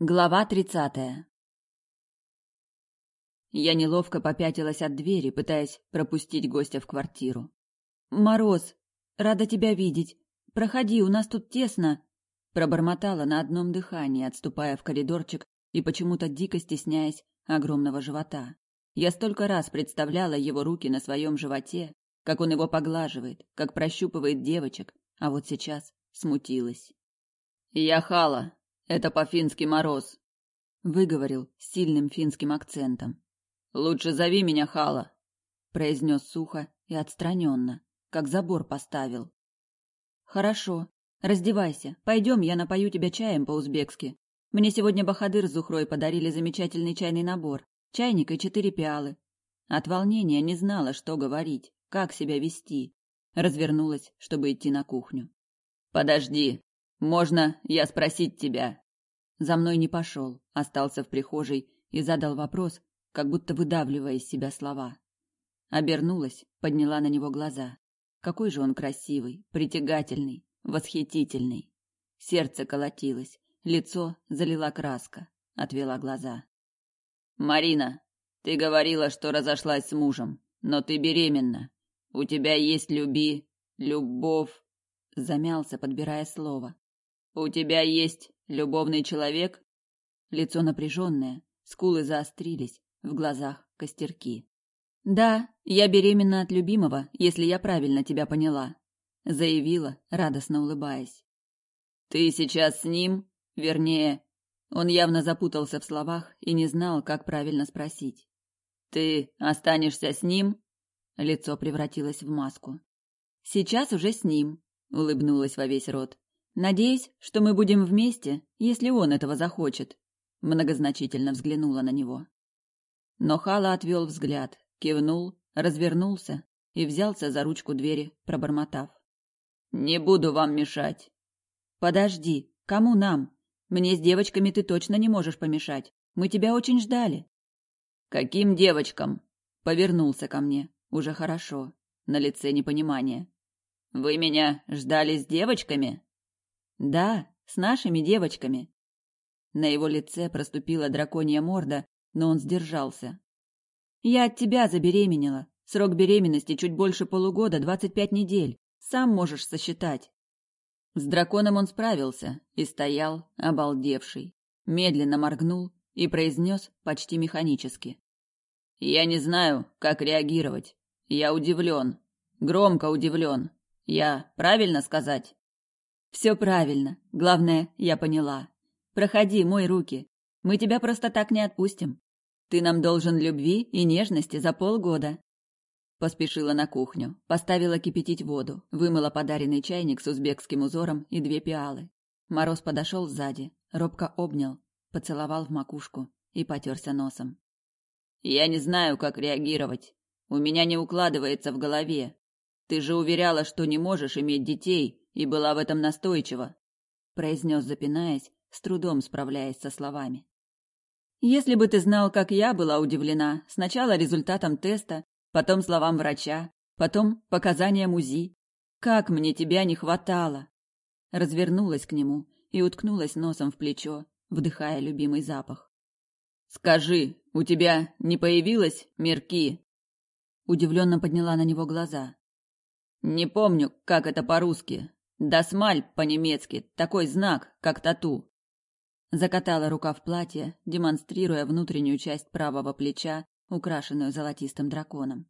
Глава тридцатая Я неловко попятилась от двери, пытаясь пропустить гостя в квартиру. «Мороз, рада тебя видеть. Проходи, у нас тут тесно», — пробормотала на одном дыхании, отступая в коридорчик и почему-то дико стесняясь огромного живота. Я столько раз представляла его руки на своем животе, как он его поглаживает, как прощупывает девочек, а вот сейчас смутилась. «Я Хала», это по-фински мороз, выговорил с сильным финским акцентом. Лучше зови меня Хала, произнес сухо и отстраненно, как забор поставил. Хорошо, раздевайся. Пойдем, я напою тебя чаем по-узбекски. Мне сегодня Бахадыр с Зухрой подарили замечательный чайный набор, чайник и четыре пиалы. От волнения не знала, что говорить, как себя вести. Развернулась, чтобы идти на кухню. Подожди, можно я спросить тебя? За мной не пошел, остался в прихожей и задал вопрос, как будто выдавливая из себя слова. Обернулась, подняла на него глаза. Какой же он красивый, притягательный, восхитительный. Сердце колотилось, лицо залила краска, отвела глаза. Марина, ты говорила, что разошлась с мужем, но ты беременна. У тебя есть люби, любовь. Замялся, подбирая слово. У тебя есть любовный человек? Лицо напряженное, скулы заострились, в глазах костерки. Да, я беременна от любимого, если я правильно тебя поняла, заявила, радостно улыбаясь. Ты сейчас с ним? Вернее, он явно запутался в словах и не знал, как правильно спросить. Ты останешься с ним? Лицо превратилось в маску. Сейчас уже с ним, улыбнулась во весь рот. Надеюсь, что мы будем вместе, если он этого захочет. Многозначительно взглянула на него. Но Хала отвел взгляд, кивнул, развернулся и взялся за ручку двери, пробормотав: "Не буду вам мешать". Подожди, кому нам? Мне с девочками ты точно не можешь помешать. Мы тебя очень ждали. Каким девочкам? Повернулся ко мне. Уже хорошо. На лице непонимание. Вы меня ждали с девочками? Да, с нашими девочками. На его лице проступила драконья морда, но он сдержался. Я от тебя забеременела. Срок беременности чуть больше полугода, двадцать пять недель. Сам можешь сосчитать. С драконом он справился и стоял, обалдевший. Медленно моргнул и произнес почти механически. «Я не знаю, как реагировать. Я удивлен. Громко удивлен. Я правильно сказать?» Все правильно. Главное, я поняла. Проходи, мой руки. Мы тебя просто так не отпустим. Ты нам должен любви и нежности за полгода. Поспешила на кухню, поставила кипятить воду, вымыла подаренный чайник с узбекским узором и две пиалы. Мороз подошел сзади, робко обнял, поцеловал в макушку и потерся носом. Я не знаю, как реагировать. У меня не укладывается в голове. Ты же уверяла, что не можешь иметь детей, и была в этом настойчива, произнес, запинаясь, с трудом справляясь со словами. Если бы ты знал, как я была удивлена, сначала результатом теста, потом словам врача, потом показаниям УЗИ. Как мне тебя не хватало. Развернулась к нему и уткнулась носом в плечо, вдыхая любимый запах. Скажи, у тебя не появилось мерки? Удивленно подняла на него глаза. Не помню, как это по-русски, Дасмаль по-немецки, такой знак, как тату. Закатала рука в платье, демонстрируя внутреннюю часть правого плеча, украшенную золотистым драконом.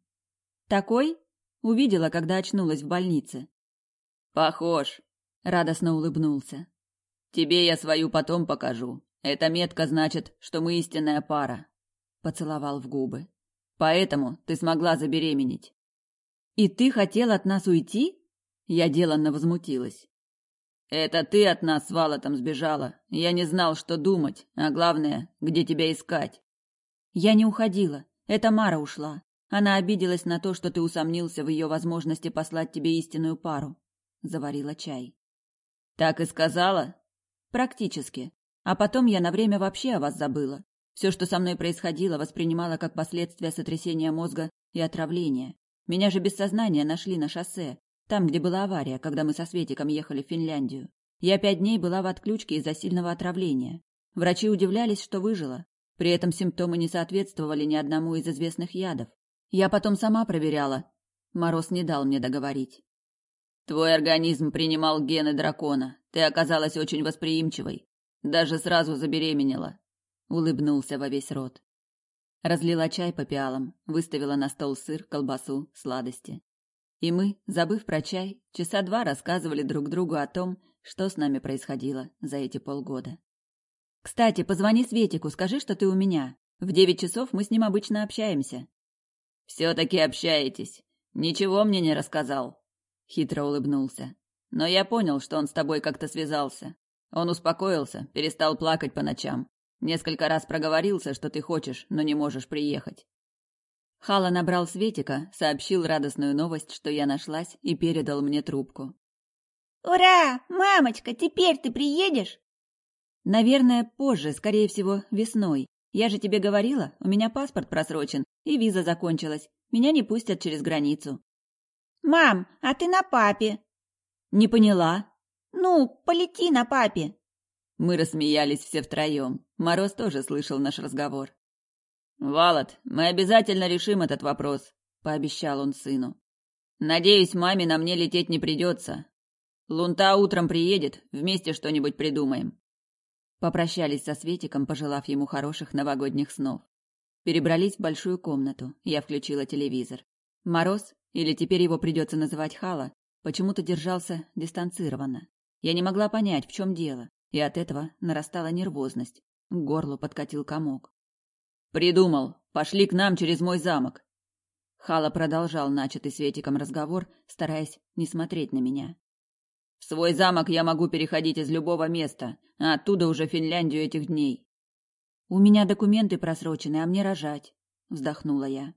Такой? Увидела, когда очнулась в больнице. Похож, радостно улыбнулся. Тебе я свою потом покажу. Эта метка значит, что мы истинная пара. Поцеловал в губы. Поэтому ты смогла забеременеть. И ты хотел от нас уйти? Я деланно возмутилась. Это ты от нас с Валотом сбежала. Я не знал, что думать, а главное, где тебя искать. Я не уходила. Это Мара ушла. Она обиделась на то, что ты усомнился в ее возможности послать тебе истинную пару. Заварила чай. Так и сказала? Практически. А потом я на время вообще о вас забыла. Все, что со мной происходило, воспринимала как последствия сотрясения мозга и отравления. Меня же без сознания нашли на шоссе, там, где была авария, когда мы со Светиком ехали в Финляндию. Я пять дней была в отключке из-за сильного отравления. Врачи удивлялись, что выжила. При этом симптомы не соответствовали ни одному из известных ядов. Я потом сама проверяла. Мороз не дал мне договорить. Твой организм принимал гены дракона. Ты оказалась очень восприимчивой. Даже сразу забеременела. Улыбнулся во весь рот. Разлила чай по пиалам, выставила на стол сыр, колбасу, сладости. И мы, забыв про чай, часа два рассказывали друг другу о том, что с нами происходило за эти полгода. «Кстати, позвони Светику, скажи, что ты у меня. В девять часов мы с ним обычно общаемся». «Все-таки общаетесь. Ничего мне не рассказал», — хитро улыбнулся. «Но я понял, что он с тобой как-то связался. Он успокоился, перестал плакать по ночам. Несколько раз проговорился, что ты хочешь, но не можешь приехать. Хала набрал Светика, сообщил радостную новость, что я нашлась, и передал мне трубку. «Ура! Мамочка, теперь ты приедешь?» «Наверное, позже, скорее всего, весной. Я же тебе говорила, у меня паспорт просрочен, и виза закончилась. Меня не пустят через границу». «Мам, а ты на папе?» «Не поняла». «Ну, полети на папе». Мы рассмеялись все втроем. Мороз тоже слышал наш разговор. «Валат, мы обязательно решим этот вопрос», — пообещал он сыну. «Надеюсь, маме на мне лететь не придется. Лунта утром приедет, вместе что-нибудь придумаем». Попрощались со Светиком, пожелав ему хороших новогодних снов. Перебрались в большую комнату. Я включила телевизор. Мороз, или теперь его придется называть Хала, почему-то держался дистанцированно. Я не могла понять, в чем дело, и от этого нарастала нервозность. К горлу подкатил комок. Придумал. Пошли к нам через мой замок. Хала продолжал начатый Светиком разговор, стараясь не смотреть на меня. В свой замок я могу переходить из любого места, а оттуда уже Финляндию этих дней. У меня документы просрочены, а мне рожать, вздохнула я.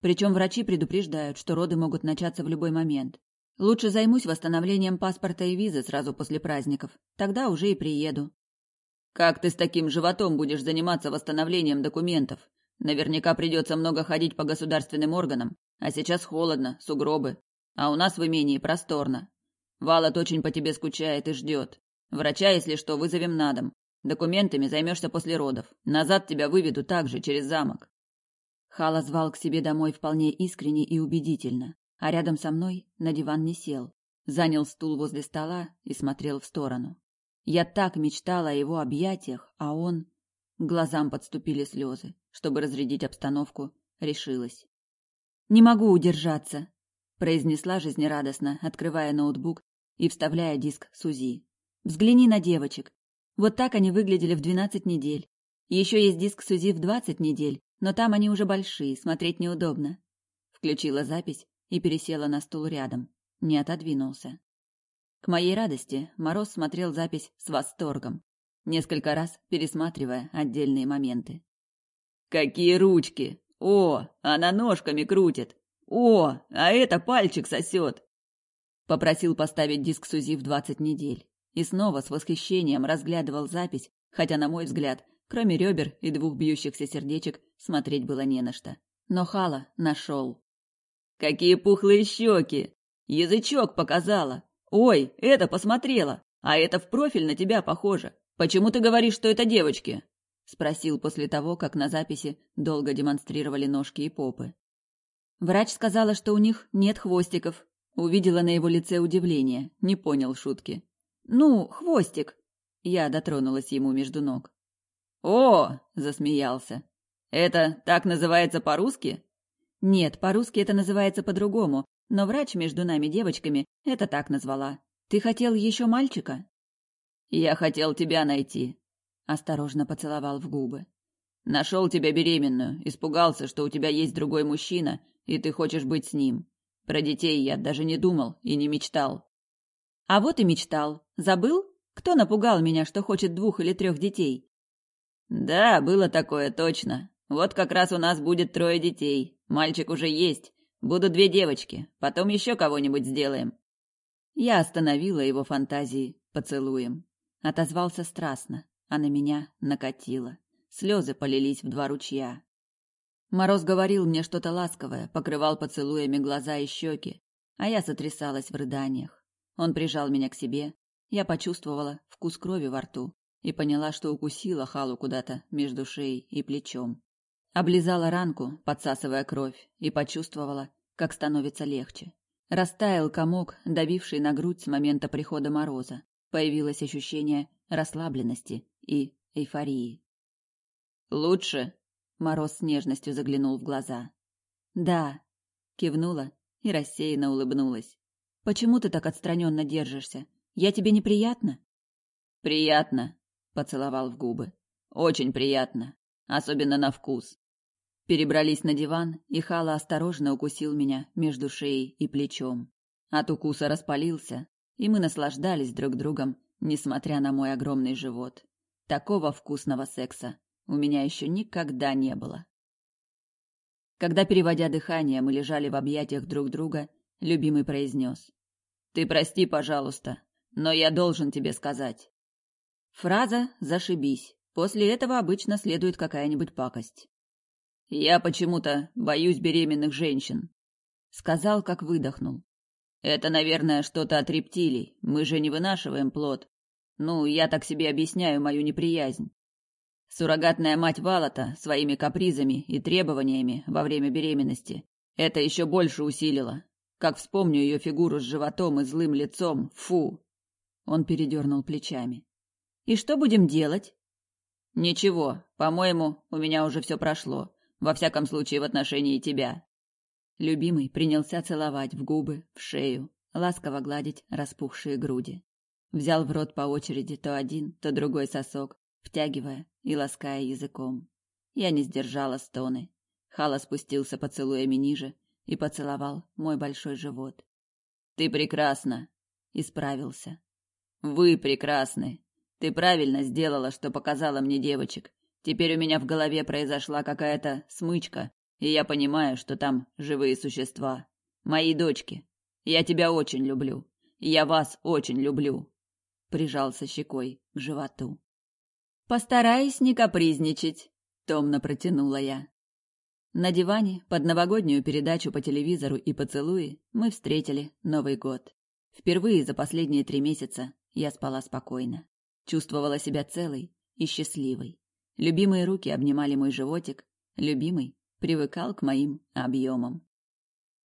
Причем врачи предупреждают, что роды могут начаться в любой момент. Лучше займусь восстановлением паспорта и визы сразу после праздников. Тогда уже и приеду. Как ты с таким животом будешь заниматься восстановлением документов? Наверняка придется много ходить по государственным органам, а сейчас холодно, сугробы. А у нас в имении просторно. Валат очень по тебе скучает и ждет. Врача, если что, вызовем на дом. Документами займешься после родов. Назад тебя выведу также через замок. Хала звал к себе домой вполне искренне и убедительно, а рядом со мной на диван не сел. Занял стул возле стола и смотрел в сторону. Я так мечтала о его объятиях, а он... глазам подступили слезы. Чтобы разрядить обстановку, решилась. «Не могу удержаться», — произнесла жизнерадостно, открывая ноутбук и вставляя диск Сузи. «Взгляни на девочек. Вот так они выглядели в двенадцать недель. Еще есть диск Сузи в двадцать недель, но там они уже большие, смотреть неудобно». Включила запись и пересела на стул рядом. Не отодвинулся. К моей радости Мороз смотрел запись с восторгом, несколько раз пересматривая отдельные моменты. «Какие ручки! О, она ножками крутит! О, а это пальчик сосет!» Попросил поставить диск Сузи в двадцать недель. И снова с восхищением разглядывал запись, хотя, на мой взгляд, кроме ребер и двух бьющихся сердечек, смотреть было не на что. Но Хала нашел. «Какие пухлые щеки! Язычок показала! «Ой, это посмотрела! А это в профиль на тебя похоже. Почему ты говоришь, что это девочки?» Спросил после того, как на записи долго демонстрировали ножки и попы. Врач сказала, что у них нет хвостиков. Увидела на его лице удивление, не понял шутки. «Ну, хвостик!» Я дотронулась ему между ног. «О!» – засмеялся. «Это так называется по-русски?» «Нет, по-русски это называется по-другому, но врач между нами девочками это так назвала. Ты хотел еще мальчика? Я хотел тебя найти. Осторожно поцеловал в губы. Нашел тебя беременную, испугался, что у тебя есть другой мужчина, и ты хочешь быть с ним. Про детей я даже не думал и не мечтал. А вот и мечтал. Забыл? Кто напугал меня, что хочет двух или трех детей? Да, было такое точно. Вот как раз у нас будет трое детей. Мальчик уже есть. Будут две девочки, потом еще кого-нибудь сделаем. Я остановила его фантазии поцелуем. Отозвался страстно, а на меня накатило. Слезы полились в два ручья. Мороз говорил мне что-то ласковое, покрывал поцелуями глаза и щеки, а я сотрясалась в рыданиях. Он прижал меня к себе, я почувствовала вкус крови во рту и поняла, что укусила Халу куда-то между шеей и плечом. Облизала ранку, подсасывая кровь, и почувствовала, как становится легче. Растаял комок, давивший на грудь с момента прихода мороза. Появилось ощущение расслабленности и эйфории. «Лучше?» — Мороз с нежностью заглянул в глаза. «Да», — кивнула и рассеянно улыбнулась. «Почему ты так отстраненно держишься? Я тебе неприятна?» «Приятно», — поцеловал в губы. «Очень приятно, особенно на вкус». Перебрались на диван, и Хала осторожно укусил меня между шеей и плечом. От укуса распалился, и мы наслаждались друг другом, несмотря на мой огромный живот. Такого вкусного секса у меня еще никогда не было. Когда, переводя дыхание, мы лежали в объятиях друг друга, любимый произнес. «Ты прости, пожалуйста, но я должен тебе сказать». Фраза «зашибись». После этого обычно следует какая-нибудь пакость. «Я почему-то боюсь беременных женщин», — сказал, как выдохнул. «Это, наверное, что-то от рептилий. Мы же не вынашиваем плод. Ну, я так себе объясняю мою неприязнь. Суррогатная мать Валата своими капризами и требованиями во время беременности это еще больше усилило. Как вспомню ее фигуру с животом и злым лицом, фу!» Он передернул плечами. «И что будем делать?» «Ничего, по-моему, у меня уже все прошло. Во всяком случае, в отношении тебя. Любимый принялся целовать в губы, в шею, ласково гладить распухшие груди. Взял в рот по очереди то один, то другой сосок, втягивая и лаская языком. Я не сдержала стоны. Хала спустился поцелуями ниже и поцеловал мой большой живот. «Ты прекрасна!» — исправился. «Вы прекрасны! Ты правильно сделала, что показала мне девочек. Теперь у меня в голове произошла какая-то смычка, и я понимаю, что там живые существа. Мои дочки. Я тебя очень люблю. Я вас очень люблю. Прижался щекой к животу. Постараюсь не капризничать, томно протянула я. На диване под новогоднюю передачу по телевизору и поцелуи мы встретили Новый год. Впервые за последние три месяца я спала спокойно, чувствовала себя целой и счастливой. Любимые руки обнимали мой животик, любимый привыкал к моим объемам.